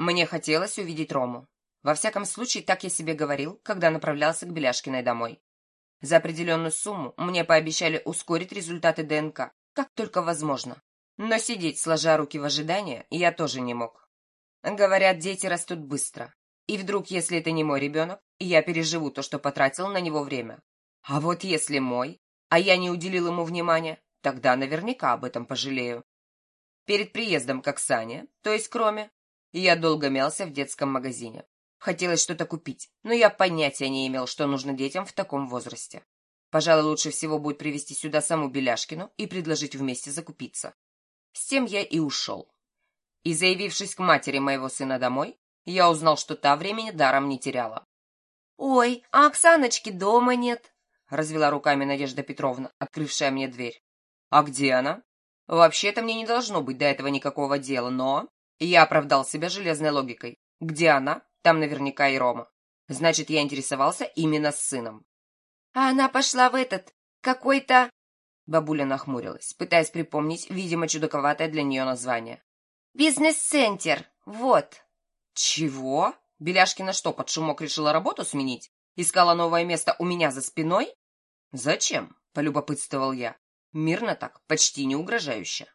Мне хотелось увидеть Рому. Во всяком случае, так я себе говорил, когда направлялся к Беляшкиной домой. За определенную сумму мне пообещали ускорить результаты ДНК, как только возможно. Но сидеть, сложа руки в ожидании, я тоже не мог. Говорят, дети растут быстро. И вдруг, если это не мой ребенок, я переживу то, что потратил на него время. А вот если мой, а я не уделил ему внимания, тогда наверняка об этом пожалею. Перед приездом к Оксане, то есть кроме, я долго мялся в детском магазине. Хотелось что-то купить, но я понятия не имел, что нужно детям в таком возрасте. Пожалуй, лучше всего будет привезти сюда саму Беляшкину и предложить вместе закупиться. С тем я и ушел. И, заявившись к матери моего сына домой, я узнал, что та времени даром не теряла. «Ой, а Оксаночки дома нет», — развела руками Надежда Петровна, открывшая мне дверь. «А где она?» «Вообще-то мне не должно быть до этого никакого дела, но...» Я оправдал себя железной логикой. «Где она? Там наверняка и Рома. Значит, я интересовался именно с сыном». «А она пошла в этот... какой-то...» Бабуля нахмурилась, пытаясь припомнить, видимо, чудаковатое для нее название. «Бизнес-центр, вот». «Чего? Беляшкина что, под шумок решила работу сменить? Искала новое место у меня за спиной?» «Зачем?» — полюбопытствовал я. Мирно так, почти не угрожающе.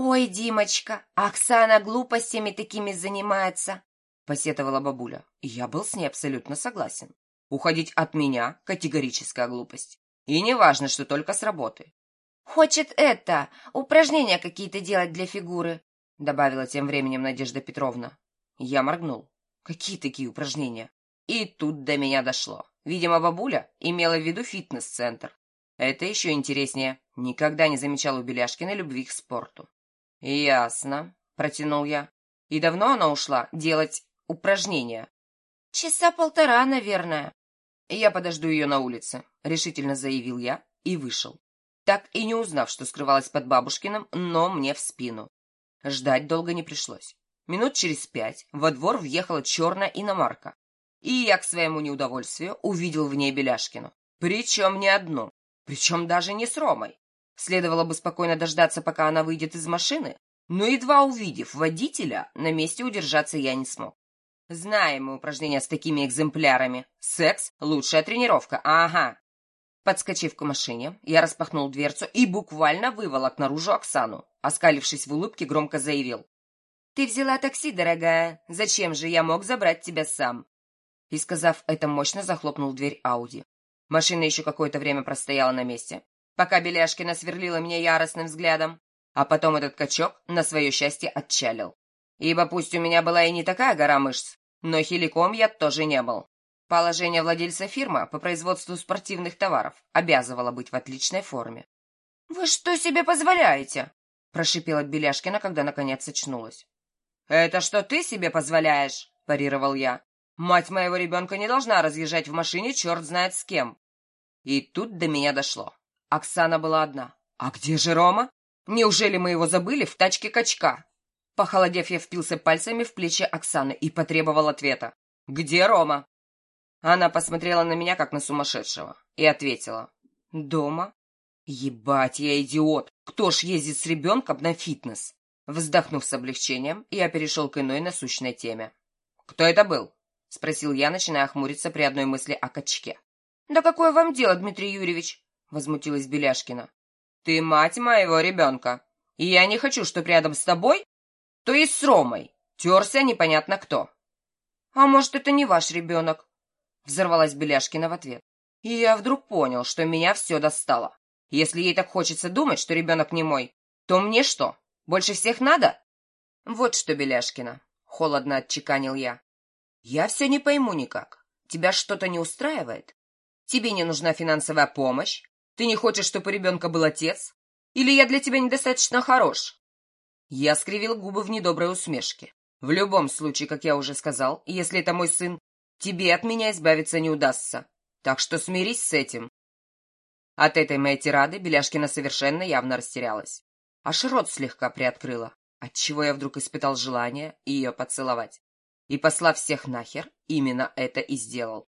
«Ой, Димочка, Оксана глупостями такими занимается», — посетовала бабуля. Я был с ней абсолютно согласен. Уходить от меня — категорическая глупость. И не важно, что только с работы. «Хочет это, упражнения какие-то делать для фигуры», — добавила тем временем Надежда Петровна. Я моргнул. Какие такие упражнения? И тут до меня дошло. Видимо, бабуля имела в виду фитнес-центр. Это еще интереснее. Никогда не замечал у Беляшкина любви к спорту. «Ясно», — протянул я. «И давно она ушла делать упражнения?» «Часа полтора, наверное». «Я подожду ее на улице», — решительно заявил я и вышел. Так и не узнав, что скрывалась под бабушкиным, но мне в спину. Ждать долго не пришлось. Минут через пять во двор въехала черная иномарка. И я к своему неудовольствию увидел в ней Беляшкину. Причем не одну. Причем даже не с Ромой. Следовало бы спокойно дождаться, пока она выйдет из машины, но едва увидев водителя, на месте удержаться я не смог. Знаем мы упражнения с такими экземплярами. Секс — лучшая тренировка, ага. Подскочив к машине, я распахнул дверцу и буквально выволок наружу Оксану. Оскалившись в улыбке, громко заявил. «Ты взяла такси, дорогая. Зачем же я мог забрать тебя сам?» И, сказав это, мощно захлопнул дверь Ауди. Машина еще какое-то время простояла на месте, пока Беляшкина сверлила меня яростным взглядом, а потом этот качок, на свое счастье, отчалил. Ибо пусть у меня была и не такая гора мышц, но хиликом я тоже не был. Положение владельца фирмы по производству спортивных товаров обязывало быть в отличной форме. «Вы что себе позволяете?» – прошипела Беляшкина, когда наконец очнулась. «Это что ты себе позволяешь?» – парировал я. «Мать моего ребенка не должна разъезжать в машине черт знает с кем». И тут до меня дошло. Оксана была одна. «А где же Рома? Неужели мы его забыли в тачке качка?» Похолодев, я впился пальцами в плечи Оксаны и потребовал ответа. «Где Рома?» Она посмотрела на меня, как на сумасшедшего, и ответила. «Дома?» «Ебать, я идиот! Кто ж ездит с ребенком на фитнес?» Вздохнув с облегчением, я перешел к иной насущной теме. «Кто это был?» — спросил я, начиная хмуриться при одной мысли о качке. «Да какое вам дело, Дмитрий Юрьевич?» — возмутилась Беляшкина. «Ты мать моего ребенка, и я не хочу, чтобы рядом с тобой, то есть с Ромой, терся непонятно кто». «А может, это не ваш ребенок?» — взорвалась Беляшкина в ответ. И я вдруг понял, что меня все достало. Если ей так хочется думать, что ребенок не мой, то мне что, больше всех надо? Вот что, Беляшкина, холодно отчеканил я. Я все не пойму никак. Тебя что-то не устраивает? Тебе не нужна финансовая помощь? Ты не хочешь, чтобы у ребенка был отец? Или я для тебя недостаточно хорош? Я скривил губы в недоброй усмешке. В любом случае, как я уже сказал, если это мой сын, тебе от меня избавиться не удастся. Так что смирись с этим. От этой моей тирады Беляшкина совершенно явно растерялась аж рот слегка приоткрыла, отчего я вдруг испытал желание ее поцеловать. И, послав всех нахер, именно это и сделал.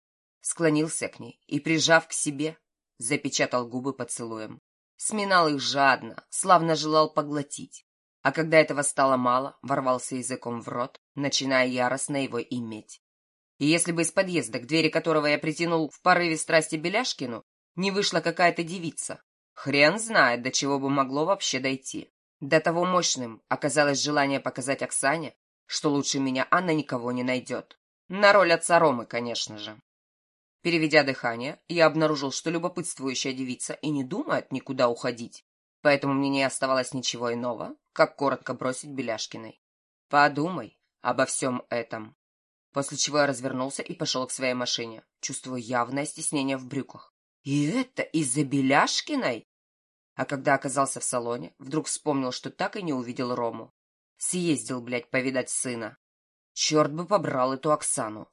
Склонился к ней и, прижав к себе, запечатал губы поцелуем. Сминал их жадно, славно желал поглотить. А когда этого стало мало, ворвался языком в рот начиная яростно его иметь. И если бы из подъезда, к двери которого я притянул в порыве страсти Беляшкину, не вышла какая-то девица, хрен знает, до чего бы могло вообще дойти. До того мощным оказалось желание показать Оксане, что лучше меня она никого не найдет. На роль отца Ромы, конечно же. Переведя дыхание, я обнаружил, что любопытствующая девица и не думает никуда уходить, поэтому мне не оставалось ничего иного, как коротко бросить Беляшкиной. Подумай обо всем этом. После чего я развернулся и пошел к своей машине, чувствуя явное стеснение в брюках. И это из-за Беляшкиной? А когда оказался в салоне, вдруг вспомнил, что так и не увидел Рому. Съездил, блядь, повидать сына. Черт бы побрал эту Оксану.